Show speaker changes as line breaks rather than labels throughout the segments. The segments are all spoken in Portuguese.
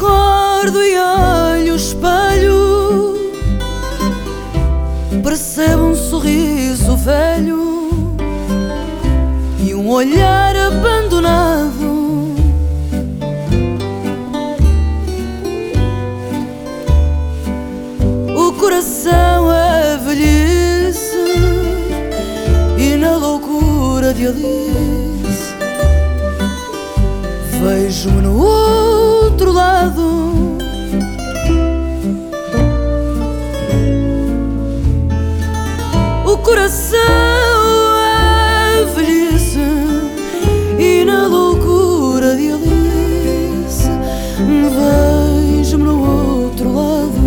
mundo e olho o espelho, percebo um sorriso velho e um olhar abandonado. O coração é velhice e na loucura de Alice vejo-me no outro coração velhice e na loucura de Alice vejo-me no outro lado.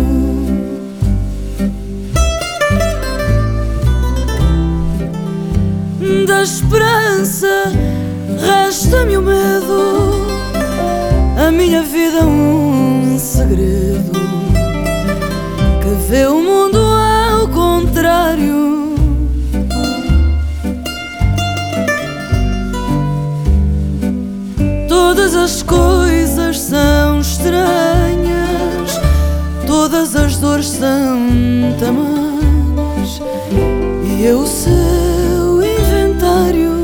Da esperança resta-me o medo, a minha vida é um segredo que vê o Todas as coisas são estranhas, todas as dores são tamanhas, e eu o seu inventário.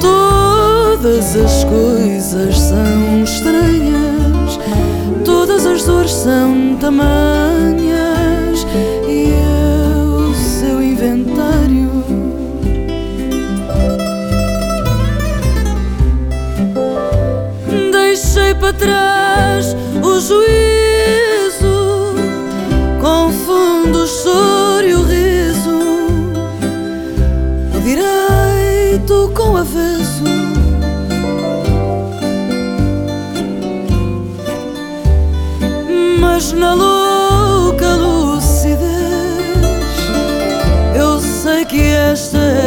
Todas as coisas são estranhas, todas as dores são tamanhas, e eu o seu inventário. Deixei para trás o juízo, confundo o choro e o riso, o direito com o avesso. Mas na louca lucidez, eu sei que esta é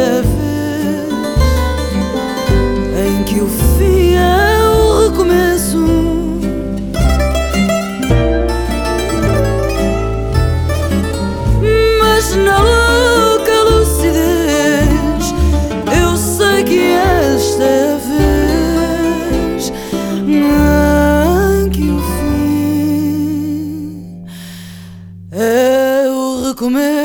mas nunca lucidez. Eu sei que esta vez nem que o fim é o recomeço.